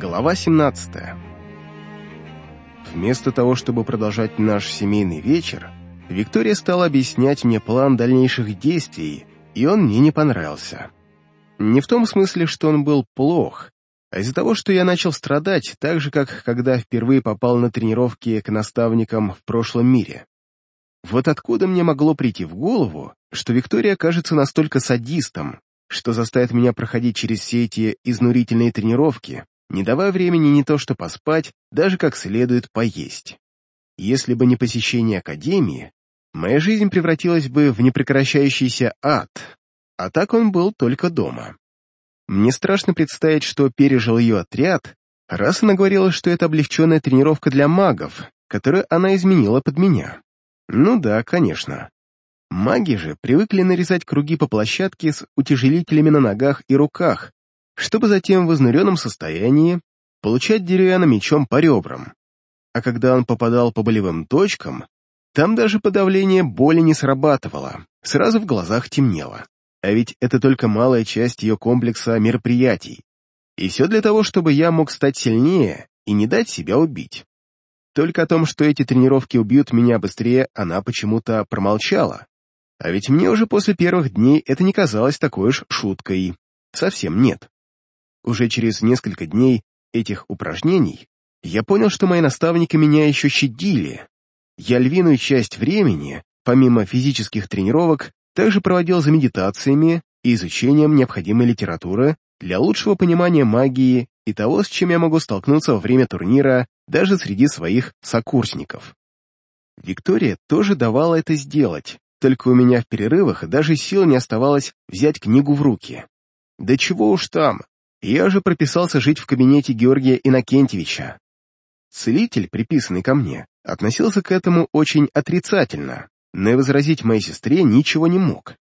Глава 17 Вместо того, чтобы продолжать наш семейный вечер, Виктория стала объяснять мне план дальнейших действий, и он мне не понравился. Не в том смысле, что он был плох, а из-за того, что я начал страдать, так же, как когда впервые попал на тренировки к наставникам в прошлом мире. Вот откуда мне могло прийти в голову, что Виктория окажется настолько садистом, что заставит меня проходить через все эти изнурительные тренировки, не давая времени не то что поспать, даже как следует поесть. Если бы не посещение Академии, моя жизнь превратилась бы в непрекращающийся ад, а так он был только дома. Мне страшно представить, что пережил ее отряд, раз она говорила, что это облегченная тренировка для магов, которую она изменила под меня. Ну да, конечно. Маги же привыкли нарезать круги по площадке с утяжелителями на ногах и руках, чтобы затем в изнуренном состоянии получать деревянно мечом по ребрам. А когда он попадал по болевым точкам, там даже подавление боли не срабатывало, сразу в глазах темнело. А ведь это только малая часть ее комплекса мероприятий. И все для того, чтобы я мог стать сильнее и не дать себя убить. Только о том, что эти тренировки убьют меня быстрее, она почему-то промолчала. А ведь мне уже после первых дней это не казалось такой уж шуткой. Совсем нет. Уже через несколько дней этих упражнений я понял, что мои наставники меня еще щадили. Я львиную часть времени, помимо физических тренировок, также проводил за медитациями и изучением необходимой литературы для лучшего понимания магии и того, с чем я могу столкнуться во время турнира даже среди своих сокурсников. Виктория тоже давала это сделать, только у меня в перерывах даже сил не оставалось взять книгу в руки. Да чего уж там, я же прописался жить в кабинете Георгия Иннокентьевича. Целитель, приписанный ко мне, относился к этому очень отрицательно, но и возразить моей сестре ничего не мог.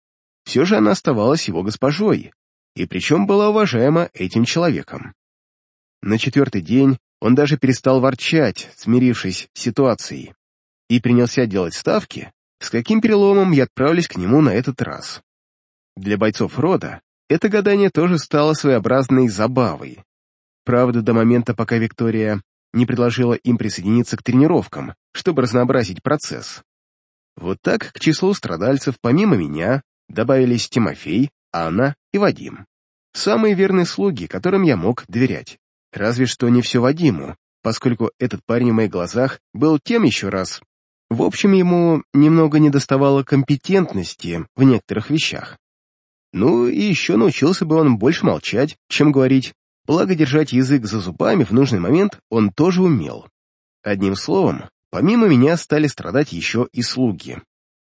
Все же она оставалась его госпожой, и причем была уважаема этим человеком. На четвертый день он даже перестал ворчать, смирившись с ситуацией, и принялся делать ставки, с каким переломом я отправлюсь к нему на этот раз. Для бойцов рода это гадание тоже стало своеобразной забавой. Правда, до момента, пока Виктория не предложила им присоединиться к тренировкам, чтобы разнообразить процесс. Вот так к числу страдальцев помимо меня добавились Тимофей, Анна и Вадим. Самые верные слуги, которым я мог доверять. Разве что не все Вадиму, поскольку этот парень в моих глазах был тем еще раз. В общем, ему немного недоставало компетентности в некоторых вещах. Ну и еще научился бы он больше молчать, чем говорить, благо держать язык за зубами в нужный момент он тоже умел. Одним словом, помимо меня стали страдать еще и слуги.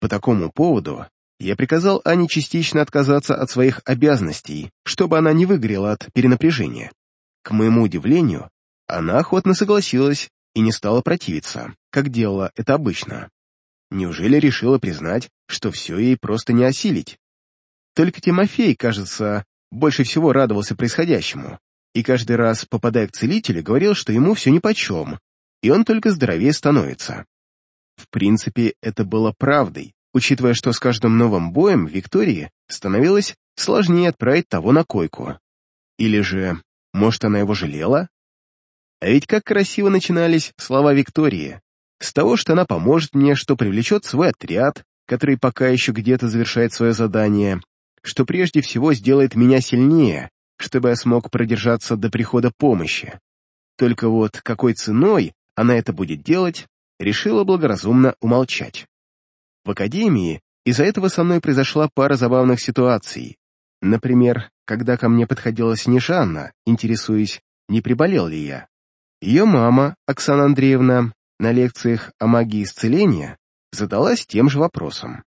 По такому поводу я приказал Ане частично отказаться от своих обязанностей, чтобы она не выгорела от перенапряжения. К моему удивлению, она охотно согласилась и не стала противиться, как делала это обычно. Неужели решила признать, что все ей просто не осилить? Только Тимофей, кажется, больше всего радовался происходящему, и каждый раз, попадая к целителю, говорил, что ему все нипочем, и он только здоровее становится. В принципе, это было правдой, учитывая, что с каждым новым боем Виктории становилось сложнее отправить того на койку. Или же, может, она его жалела? А ведь как красиво начинались слова Виктории. С того, что она поможет мне, что привлечет свой отряд, который пока еще где-то завершает свое задание, что прежде всего сделает меня сильнее, чтобы я смог продержаться до прихода помощи. Только вот какой ценой она это будет делать, решила благоразумно умолчать. В академии из-за этого со мной произошла пара забавных ситуаций. Например, когда ко мне подходила Снежанна, интересуясь, не приболел ли я. Ее мама, Оксана Андреевна, на лекциях о магии исцеления задалась тем же вопросом.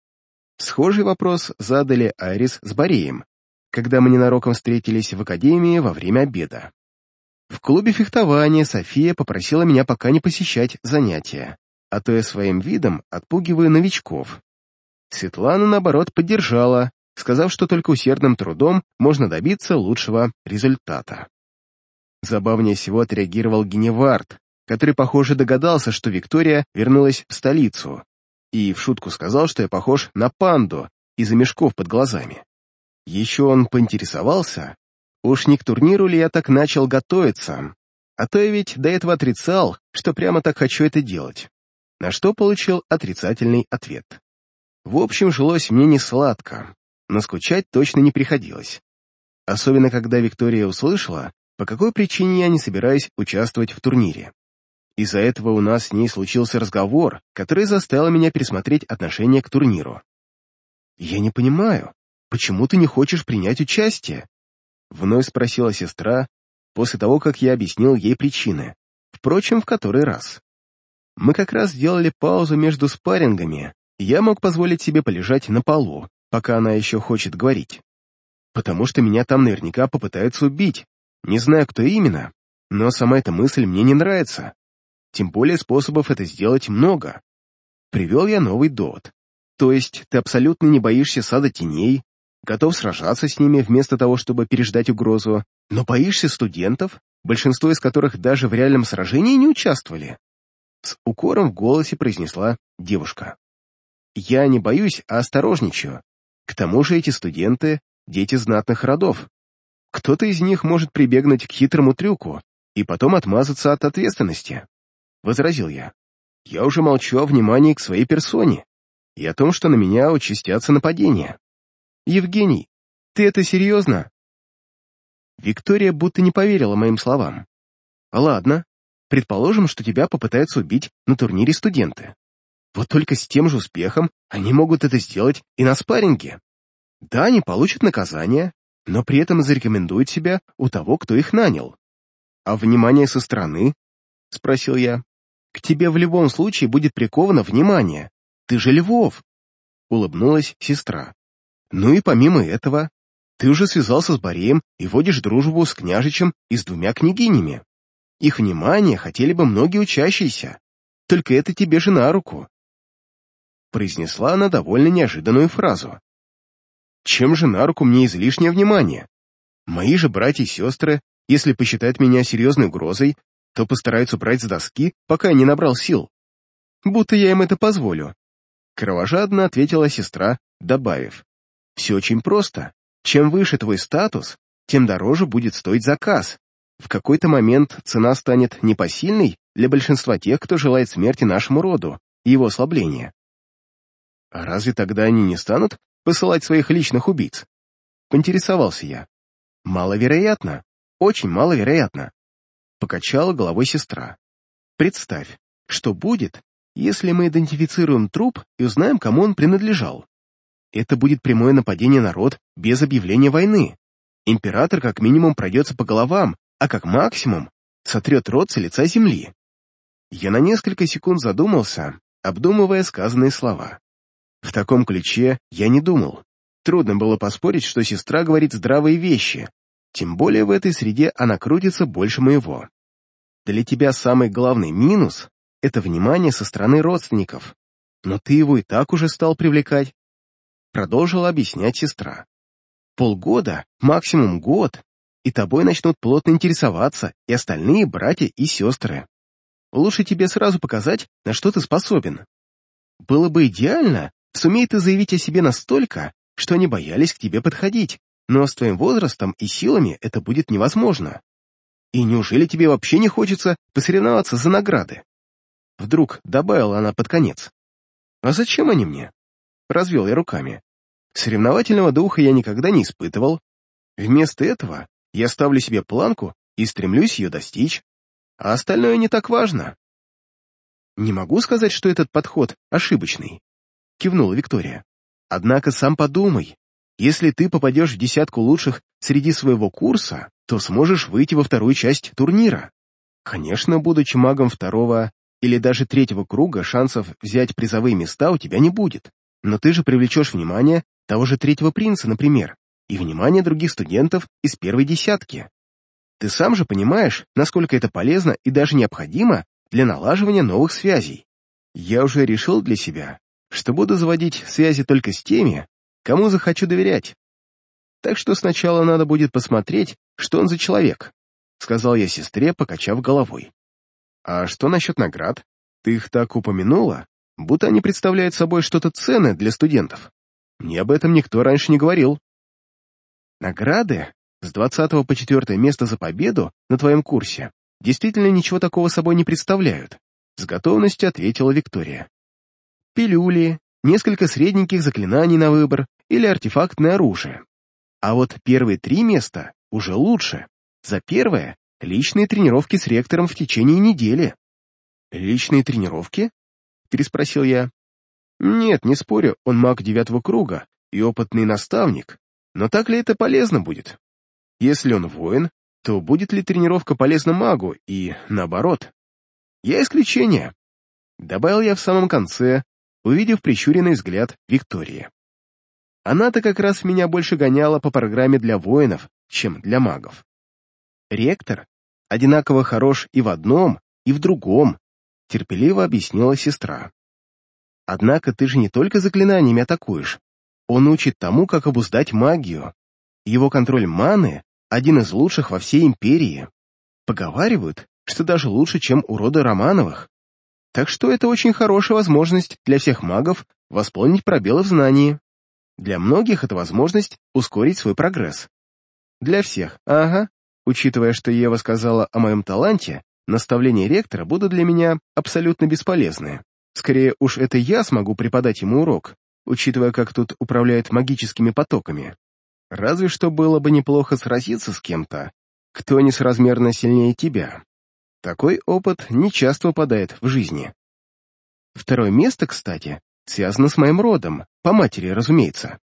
Схожий вопрос задали Айрис с Бореем, когда мы ненароком встретились в академии во время обеда. В клубе фехтования София попросила меня пока не посещать занятия, а то я своим видом отпугиваю новичков. Светлана, наоборот, поддержала, сказав, что только усердным трудом можно добиться лучшего результата. Забавнее всего отреагировал Геневард, который, похоже, догадался, что Виктория вернулась в столицу, и в шутку сказал, что я похож на панду из-за мешков под глазами. Еще он поинтересовался, уж не к турниру ли я так начал готовиться, А то я ведь до этого отрицал, что прямо так хочу это делать. На что получил отрицательный ответ. В общем, жилось мне не сладко, но скучать точно не приходилось. Особенно, когда Виктория услышала, по какой причине я не собираюсь участвовать в турнире. Из-за этого у нас с ней случился разговор, который заставил меня пересмотреть отношение к турниру. «Я не понимаю, почему ты не хочешь принять участие?» Вновь спросила сестра, после того, как я объяснил ей причины, впрочем, в который раз. Мы как раз сделали паузу между спаррингами, и я мог позволить себе полежать на полу, пока она еще хочет говорить. Потому что меня там наверняка попытаются убить, не знаю, кто именно, но сама эта мысль мне не нравится. Тем более способов это сделать много. Привел я новый довод. То есть ты абсолютно не боишься сада теней, готов сражаться с ними вместо того, чтобы переждать угрозу, но боишься студентов, большинство из которых даже в реальном сражении не участвовали. С укором в голосе произнесла девушка. Я не боюсь, а осторожничаю. К тому же эти студенты — дети знатных родов. Кто-то из них может прибегнуть к хитрому трюку и потом отмазаться от ответственности. Возразил я. Я уже молчу о внимании к своей персоне и о том, что на меня участятся нападения. «Евгений, ты это серьезно?» Виктория будто не поверила моим словам. «Ладно, предположим, что тебя попытаются убить на турнире студенты. Вот только с тем же успехом они могут это сделать и на спарринге. Да, они получат наказание, но при этом зарекомендуют себя у того, кто их нанял. А внимание со стороны? — спросил я. К тебе в любом случае будет приковано внимание. Ты же Львов! — улыбнулась сестра. Ну и помимо этого, ты уже связался с Бореем и водишь дружбу с княжичем и с двумя княгинями. Их внимание хотели бы многие учащиеся, только это тебе же на руку. Произнесла она довольно неожиданную фразу. Чем же на руку мне излишнее внимание? Мои же братья и сестры, если посчитают меня серьезной угрозой, то постараются брать с доски, пока я не набрал сил. Будто я им это позволю. Кровожадно ответила сестра, добавив. Все очень просто. Чем выше твой статус, тем дороже будет стоить заказ. В какой-то момент цена станет непосильной для большинства тех, кто желает смерти нашему роду и его ослабления. А разве тогда они не станут посылать своих личных убийц? Поинтересовался я. Маловероятно. Очень маловероятно. Покачала головой сестра. Представь, что будет, если мы идентифицируем труп и узнаем, кому он принадлежал это будет прямое нападение на род без объявления войны. Император как минимум пройдется по головам, а как максимум сотрет род с лица земли. Я на несколько секунд задумался, обдумывая сказанные слова. В таком ключе я не думал. Трудно было поспорить, что сестра говорит здравые вещи, тем более в этой среде она крутится больше моего. Для тебя самый главный минус — это внимание со стороны родственников, но ты его и так уже стал привлекать продолжила объяснять сестра. Полгода, максимум год, и тобой начнут плотно интересоваться и остальные братья и сестры. Лучше тебе сразу показать, на что ты способен. Было бы идеально, сумей ты заявить о себе настолько, что они боялись к тебе подходить, но с твоим возрастом и силами это будет невозможно. И неужели тебе вообще не хочется посоревноваться за награды? Вдруг добавила она под конец. А зачем они мне? Развел я руками. Соревновательного духа я никогда не испытывал. Вместо этого я ставлю себе планку и стремлюсь ее достичь, а остальное не так важно. Не могу сказать, что этот подход ошибочный, кивнула Виктория. Однако сам подумай, если ты попадешь в десятку лучших среди своего курса, то сможешь выйти во вторую часть турнира. Конечно, будучи магом второго или даже третьего круга, шансов взять призовые места у тебя не будет, но ты же привлечешь внимание того же третьего принца, например, и внимание других студентов из первой десятки. Ты сам же понимаешь, насколько это полезно и даже необходимо для налаживания новых связей. Я уже решил для себя, что буду заводить связи только с теми, кому захочу доверять. Так что сначала надо будет посмотреть, что он за человек, сказал я сестре, покачав головой. А что насчет наград? Ты их так упомянула, будто они представляют собой что-то ценное для студентов. Мне об этом никто раньше не говорил. Награды с 20 по 4 место за победу на твоем курсе действительно ничего такого собой не представляют, с готовностью ответила Виктория. Пилюли, несколько средненьких заклинаний на выбор или артефактное оружие. А вот первые три места уже лучше. За первое — личные тренировки с ректором в течение недели. «Личные тренировки?» — переспросил я. «Нет, не спорю, он маг девятого круга и опытный наставник, но так ли это полезно будет? Если он воин, то будет ли тренировка полезна магу и наоборот? Я исключение. Добавил я в самом конце, увидев прищуренный взгляд Виктории. Она-то как раз меня больше гоняла по программе для воинов, чем для магов. Ректор одинаково хорош и в одном, и в другом, терпеливо объяснила сестра. Однако ты же не только заклинаниями атакуешь. Он учит тому, как обуздать магию. Его контроль маны — один из лучших во всей империи. Поговаривают, что даже лучше, чем у рода Романовых. Так что это очень хорошая возможность для всех магов восполнить пробелы в знании. Для многих это возможность ускорить свой прогресс. Для всех, ага. Учитывая, что Ева сказала о моем таланте, наставления ректора будут для меня абсолютно бесполезны. Скорее уж это я смогу преподать ему урок, учитывая, как тут управляют магическими потоками. Разве что было бы неплохо сразиться с кем-то, кто несразмерно сильнее тебя. Такой опыт не часто выпадает в жизни. Второе место, кстати, связано с моим родом, по матери, разумеется.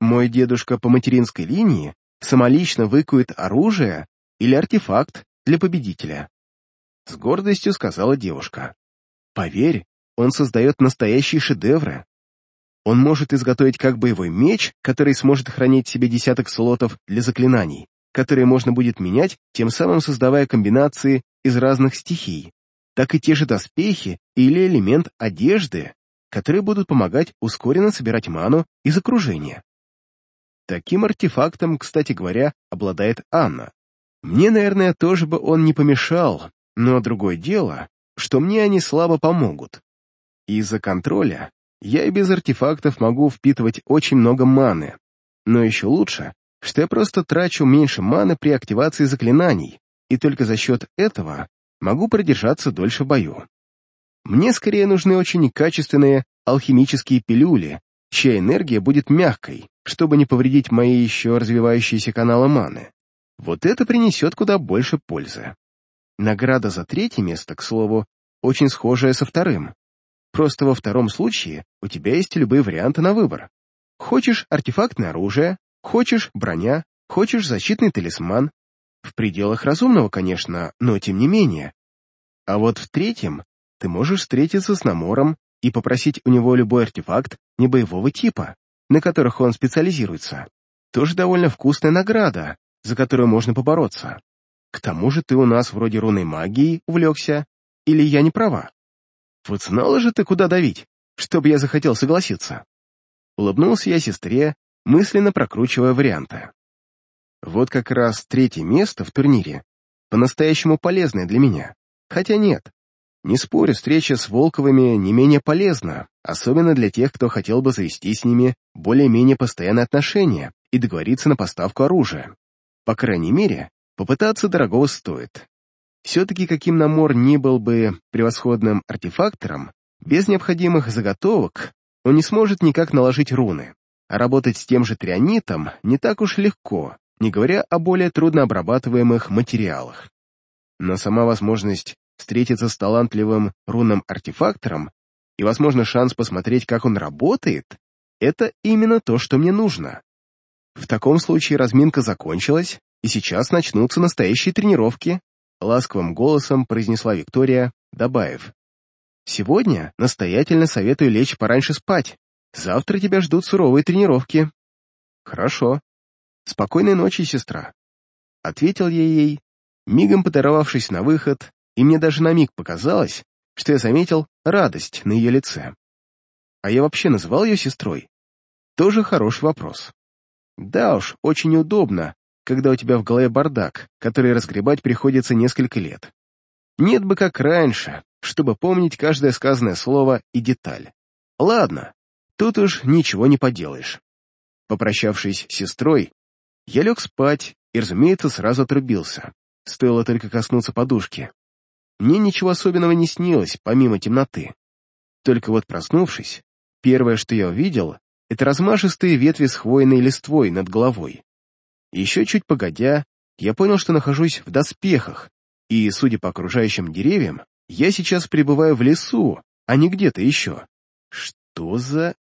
Мой дедушка по материнской линии самолично выкует оружие или артефакт для победителя. С гордостью сказала девушка. Поверь, он создает настоящие шедевры. Он может изготовить как боевой меч, который сможет хранить в себе десяток слотов для заклинаний, которые можно будет менять, тем самым создавая комбинации из разных стихий, так и те же доспехи или элемент одежды, которые будут помогать ускоренно собирать ману из окружения. Таким артефактом, кстати говоря, обладает Анна. Мне, наверное, тоже бы он не помешал, но другое дело, что мне они слабо помогут. Из-за контроля я и без артефактов могу впитывать очень много маны, но еще лучше, что я просто трачу меньше маны при активации заклинаний, и только за счет этого могу продержаться дольше в бою. Мне скорее нужны очень качественные алхимические пилюли, чья энергия будет мягкой, чтобы не повредить мои еще развивающиеся каналы маны. Вот это принесет куда больше пользы. Награда за третье место, к слову, очень схожая со вторым. Просто во втором случае у тебя есть любые варианты на выбор. Хочешь артефактное оружие, хочешь броня, хочешь защитный талисман. В пределах разумного, конечно, но тем не менее. А вот в третьем ты можешь встретиться с Намором и попросить у него любой артефакт небоевого типа, на которых он специализируется. Тоже довольно вкусная награда, за которую можно побороться. К тому же ты у нас вроде рунной магии увлекся, или я не права? Вот знала же ты, куда давить, чтобы я захотел согласиться. Улыбнулся я сестре, мысленно прокручивая варианты. Вот как раз третье место в турнире, по-настоящему полезное для меня. Хотя нет, не спорю, встреча с Волковыми не менее полезна, особенно для тех, кто хотел бы завести с ними более-менее постоянные отношения и договориться на поставку оружия. По крайней мере, попытаться дорогого стоит. Все-таки каким Намор ни был бы превосходным артефактором, без необходимых заготовок он не сможет никак наложить руны, а работать с тем же трионитом не так уж легко, не говоря о более труднообрабатываемых материалах. Но сама возможность встретиться с талантливым рунным артефактором и, возможно, шанс посмотреть, как он работает, это именно то, что мне нужно. В таком случае разминка закончилась, и сейчас начнутся настоящие тренировки, ласковым голосом произнесла Виктория, добавив. Сегодня настоятельно советую лечь пораньше спать. Завтра тебя ждут суровые тренировки. Хорошо. Спокойной ночи, сестра. Ответил я ей, мигом подорвавшись на выход и мне даже на миг показалось, что я заметил радость на ее лице. А я вообще называл ее сестрой? Тоже хороший вопрос. Да уж, очень удобно, когда у тебя в голове бардак, который разгребать приходится несколько лет. Нет бы как раньше, чтобы помнить каждое сказанное слово и деталь. Ладно, тут уж ничего не поделаешь. Попрощавшись с сестрой, я лег спать и, разумеется, сразу отрубился. стоило только коснуться подушки. Мне ничего особенного не снилось, помимо темноты. Только вот проснувшись, первое, что я увидел, это размашистые ветви с хвойной листвой над головой. Еще чуть погодя, я понял, что нахожусь в доспехах, и, судя по окружающим деревьям, я сейчас пребываю в лесу, а не где-то еще. Что за...